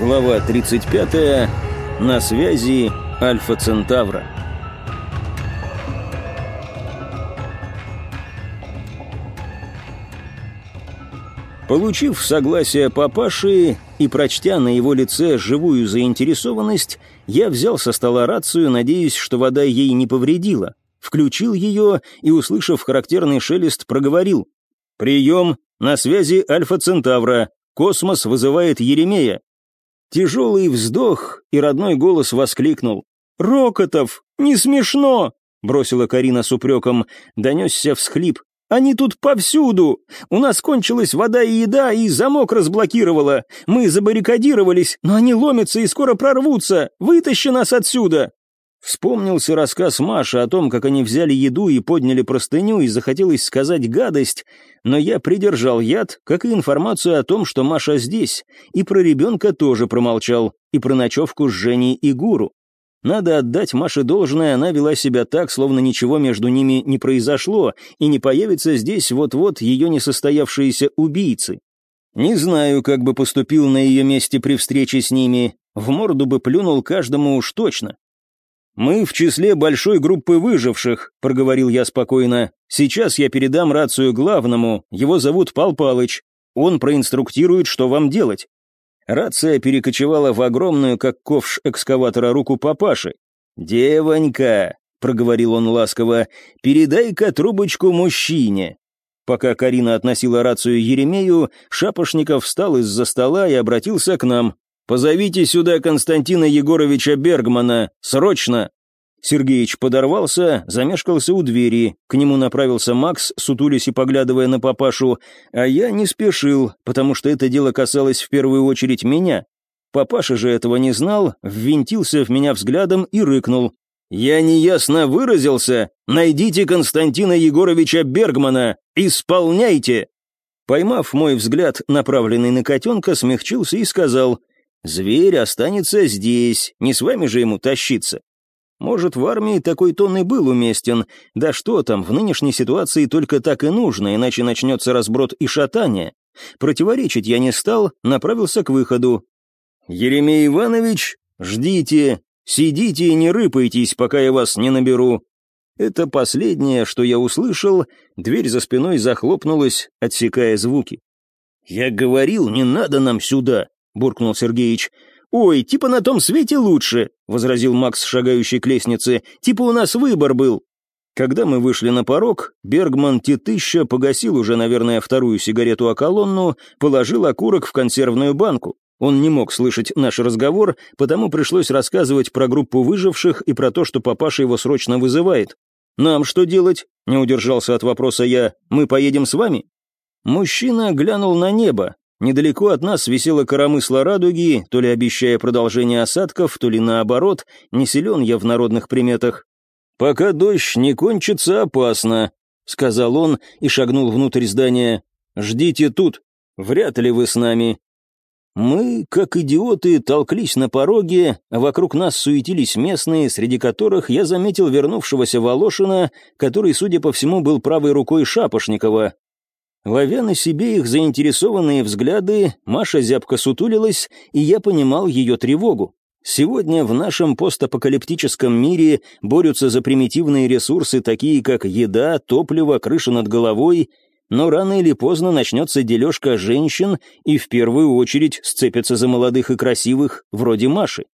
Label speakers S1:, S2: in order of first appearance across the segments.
S1: Глава 35. На связи Альфа Центавра. Получив согласие папаши и прочтя на его лице живую заинтересованность, я взял со стола рацию, надеясь, что вода ей не повредила. Включил ее и, услышав характерный шелест, проговорил. «Прием! На связи Альфа Центавра. Космос вызывает Еремея». Тяжелый вздох, и родной голос воскликнул. «Рокотов! Не смешно!» — бросила Карина с упреком. Донесся всхлип. Они тут повсюду. У нас кончилась вода и еда, и замок разблокировала. Мы забаррикадировались, но они ломятся и скоро прорвутся. Вытащи нас отсюда!» Вспомнился рассказ Маши о том, как они взяли еду и подняли простыню, и захотелось сказать гадость, но я придержал яд, как и информацию о том, что Маша здесь, и про ребенка тоже промолчал, и про ночевку с Женей и Гуру. Надо отдать Маше должное, она вела себя так, словно ничего между ними не произошло, и не появится здесь вот-вот ее несостоявшиеся убийцы. Не знаю, как бы поступил на ее месте при встрече с ними, в морду бы плюнул каждому уж точно. «Мы в числе большой группы выживших», — проговорил я спокойно. «Сейчас я передам рацию главному, его зовут Пал Палыч. Он проинструктирует, что вам делать. Рация перекочевала в огромную, как ковш экскаватора, руку папаши. «Девонька», — проговорил он ласково, — «передай-ка трубочку мужчине». Пока Карина относила рацию Еремею, Шапошников встал из-за стола и обратился к нам. «Позовите сюда Константина Егоровича Бергмана, срочно!» Сергеич подорвался, замешкался у двери, к нему направился Макс, сутулясь и поглядывая на папашу, а я не спешил, потому что это дело касалось в первую очередь меня. Папаша же этого не знал, ввинтился в меня взглядом и рыкнул. «Я неясно выразился? Найдите Константина Егоровича Бергмана! Исполняйте!» Поймав мой взгляд, направленный на котенка, смягчился и сказал, «Зверь останется здесь, не с вами же ему тащиться. Может, в армии такой тон и был уместен. Да что там, в нынешней ситуации только так и нужно, иначе начнется разброд и шатание. Противоречить я не стал, направился к выходу. «Еремей Иванович, ждите, сидите и не рыпайтесь, пока я вас не наберу». Это последнее, что я услышал, дверь за спиной захлопнулась, отсекая звуки. «Я говорил, не надо нам сюда», — буркнул Сергеич. «Ой, типа на том свете лучше», — возразил Макс, шагающий к лестнице. «Типа у нас выбор был». Когда мы вышли на порог, Бергман Титыща погасил уже, наверное, вторую сигарету о колонну, положил окурок в консервную банку. Он не мог слышать наш разговор, потому пришлось рассказывать про группу выживших и про то, что папаша его срочно вызывает. «Нам что делать?» — не удержался от вопроса я. «Мы поедем с вами?» Мужчина глянул на небо, Недалеко от нас висела коромысла радуги, то ли обещая продолжение осадков, то ли наоборот, не силен я в народных приметах. «Пока дождь не кончится, опасно», — сказал он и шагнул внутрь здания. «Ждите тут, вряд ли вы с нами». Мы, как идиоты, толклись на пороге, а вокруг нас суетились местные, среди которых я заметил вернувшегося Волошина, который, судя по всему, был правой рукой Шапошникова, Ловя на себе их заинтересованные взгляды, Маша зябко сутулилась, и я понимал ее тревогу. Сегодня в нашем постапокалиптическом мире борются за примитивные ресурсы, такие как еда, топливо, крыша над головой, но рано или поздно начнется дележка женщин, и в первую очередь сцепятся за молодых и красивых, вроде Маши.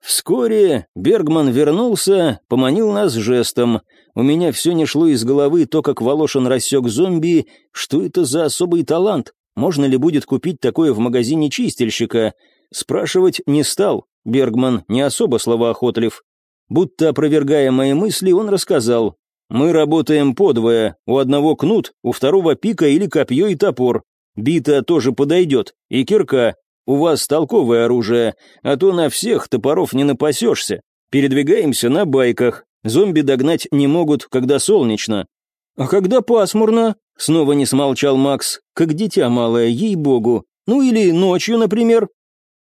S1: Вскоре Бергман вернулся, поманил нас жестом. У меня все не шло из головы то, как Волошин рассек зомби. Что это за особый талант? Можно ли будет купить такое в магазине чистильщика? Спрашивать не стал. Бергман не особо словоохотлив. Будто опровергая мои мысли, он рассказал. «Мы работаем подвое. У одного кнут, у второго пика или копье и топор. Бита тоже подойдет. И кирка. У вас толковое оружие, а то на всех топоров не напасешься. Передвигаемся на байках. Зомби догнать не могут, когда солнечно». «А когда пасмурно?» — снова не смолчал Макс. «Как дитя малое, ей-богу. Ну или ночью, например».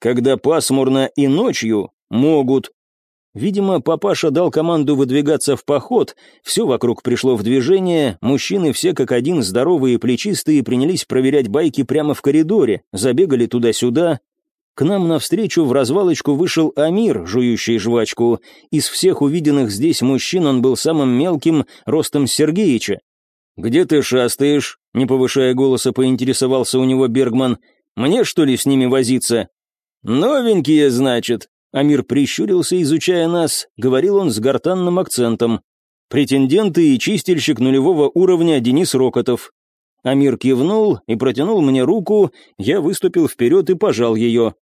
S1: «Когда пасмурно и ночью могут», Видимо, папаша дал команду выдвигаться в поход, все вокруг пришло в движение, мужчины все как один здоровые и плечистые принялись проверять байки прямо в коридоре, забегали туда-сюда. К нам навстречу в развалочку вышел Амир, жующий жвачку. Из всех увиденных здесь мужчин он был самым мелким, ростом Сергеича. «Где ты шастаешь?» — не повышая голоса, поинтересовался у него Бергман. «Мне, что ли, с ними возиться?» «Новенькие, значит?» Амир прищурился, изучая нас, говорил он с гортанным акцентом. «Претенденты и чистильщик нулевого уровня Денис Рокотов». Амир кивнул и протянул мне руку, я выступил вперед и пожал ее.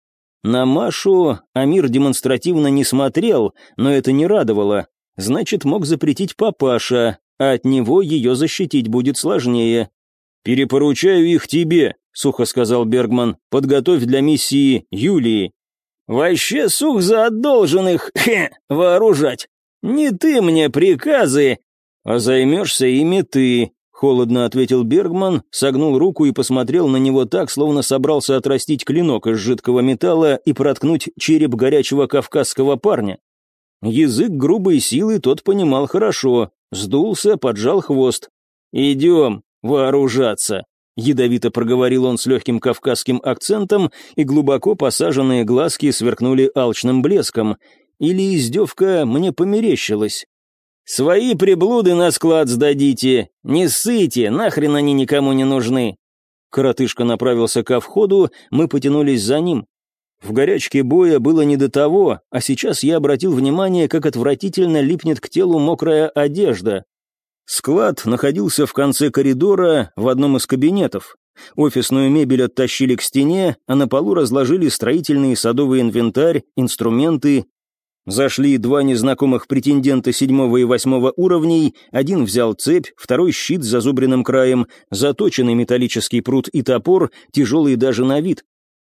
S1: На Машу Амир демонстративно не смотрел, но это не радовало. Значит, мог запретить папаша, а от него ее защитить будет сложнее. «Перепоручаю их тебе», — сухо сказал Бергман. «Подготовь для миссии Юлии». «Вообще сух за одолженных, хе, вооружать. Не ты мне приказы, а займешься ими ты», — холодно ответил Бергман, согнул руку и посмотрел на него так, словно собрался отрастить клинок из жидкого металла и проткнуть череп горячего кавказского парня. Язык грубой силы тот понимал хорошо, сдулся, поджал хвост. «Идем, вооружаться», — ядовито проговорил он с легким кавказским акцентом, и глубоко посаженные глазки сверкнули алчным блеском. Или издевка мне померещилась. «Свои приблуды на склад сдадите, не ссыте, нахрен они никому не нужны». Коротышка направился ко входу, мы потянулись за ним. В горячке боя было не до того, а сейчас я обратил внимание, как отвратительно липнет к телу мокрая одежда. Склад находился в конце коридора в одном из кабинетов. Офисную мебель оттащили к стене, а на полу разложили строительный и садовый инвентарь, инструменты. Зашли два незнакомых претендента седьмого и восьмого уровней, один взял цепь, второй щит с зазубренным краем, заточенный металлический пруд и топор, тяжелый даже на вид.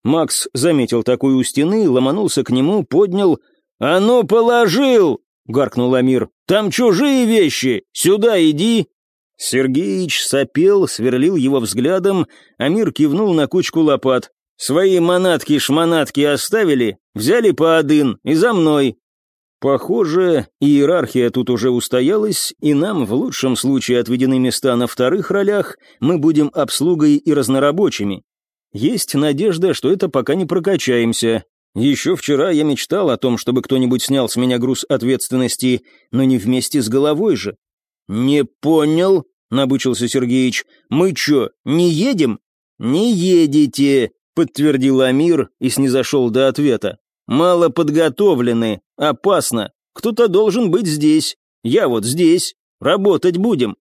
S1: Макс заметил такую у стены, ломанулся к нему, поднял. «А ну, положил!» — гаркнул Амир. «Там чужие вещи! Сюда иди!» Сергеич сопел, сверлил его взглядом, Амир кивнул на кучку лопат. «Свои манатки-шманатки оставили, взяли по один и за мной». Похоже, иерархия тут уже устоялась, и нам в лучшем случае отведены места на вторых ролях, мы будем обслугой и разнорабочими. Есть надежда, что это пока не прокачаемся. Еще вчера я мечтал о том, чтобы кто-нибудь снял с меня груз ответственности, но не вместе с головой же. «Не понял», — набычился Сергеич. «Мы что, не едем?» «Не едете», — подтвердил Амир и снизошел до ответа. «Мало подготовлены, опасно. Кто-то должен быть здесь. Я вот здесь. Работать будем».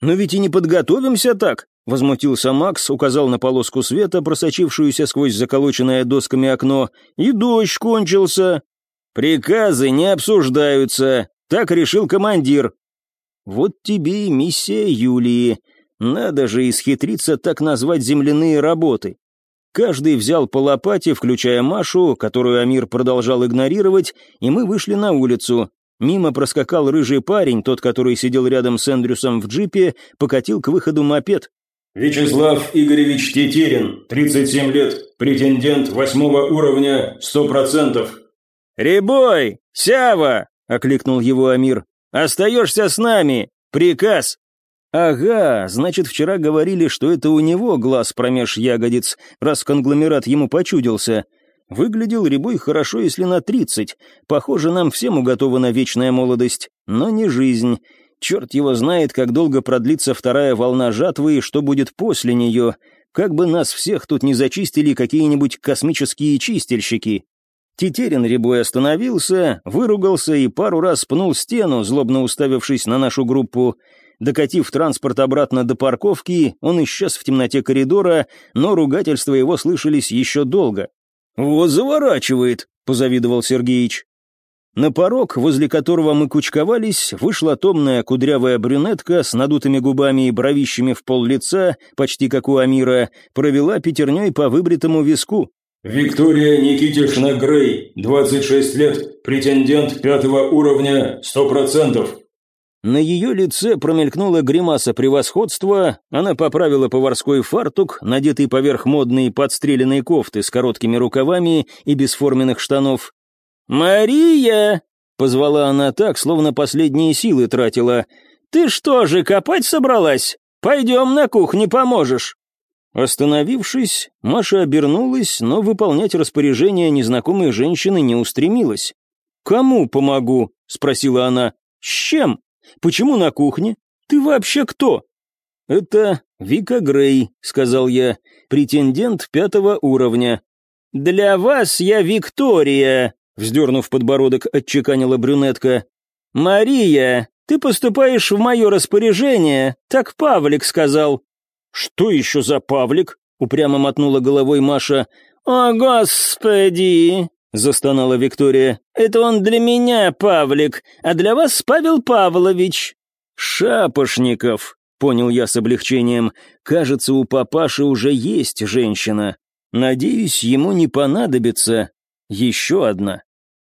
S1: «Но ведь и не подготовимся так», Возмутился Макс, указал на полоску света, просочившуюся сквозь заколоченное досками окно, и дождь кончился. «Приказы не обсуждаются, так решил командир». «Вот тебе и миссия Юлии. Надо же исхитриться так назвать земляные работы». Каждый взял по лопате, включая Машу, которую Амир продолжал игнорировать, и мы вышли на улицу. Мимо проскакал рыжий парень, тот, который сидел рядом с Эндрюсом в джипе, покатил к выходу мопед.
S2: Вячеслав Игоревич Тетерин, 37 лет, претендент восьмого уровня, 100%.
S1: «Рябой! Сява!» — окликнул его Амир. «Остаешься с нами! Приказ!» «Ага, значит, вчера говорили, что это у него глаз промеж ягодиц, раз конгломерат ему почудился. Выглядел Рябой хорошо, если на тридцать. Похоже, нам всем уготована вечная молодость, но не жизнь. Черт его знает, как долго продлится вторая волна жатвы и что будет после нее. Как бы нас всех тут не зачистили какие-нибудь космические чистильщики. Тетерин рябой остановился, выругался и пару раз пнул стену, злобно уставившись на нашу группу. Докатив транспорт обратно до парковки, он исчез в темноте коридора, но ругательства его слышались еще долго. «Вот заворачивает», — позавидовал Сергеич. На порог, возле которого мы кучковались, вышла томная кудрявая брюнетка с надутыми губами и бровищами в пол лица, почти как у Амира, провела пятерней по выбритому виску.
S2: «Виктория Никитишна Грей, 26 лет, претендент пятого уровня, 100%.
S1: На ее лице промелькнула гримаса превосходства, она поправила поварской фартук, надетый поверх модной подстреленной кофты с короткими рукавами и бесформенных штанов, «Мария!» — позвала она так, словно последние силы тратила. «Ты что же, копать собралась? Пойдем на кухне поможешь». Остановившись, Маша обернулась, но выполнять распоряжение незнакомой женщины не устремилась. «Кому помогу?» — спросила она. «С чем? Почему на кухне? Ты вообще кто?» «Это Вика Грей», — сказал я, — «претендент пятого уровня». «Для вас я Виктория», — вздернув подбородок, отчеканила брюнетка. «Мария, ты поступаешь в мое распоряжение, так Павлик сказал». «Что еще за Павлик?» — упрямо мотнула головой Маша. «О, господи!» — застонала Виктория. «Это он для меня, Павлик, а для вас Павел Павлович». «Шапошников», — понял я с облегчением. «Кажется, у папаши уже есть женщина. Надеюсь, ему не понадобится еще одна».